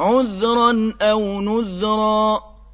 عُذْرًا أَوْ نُذْرًا.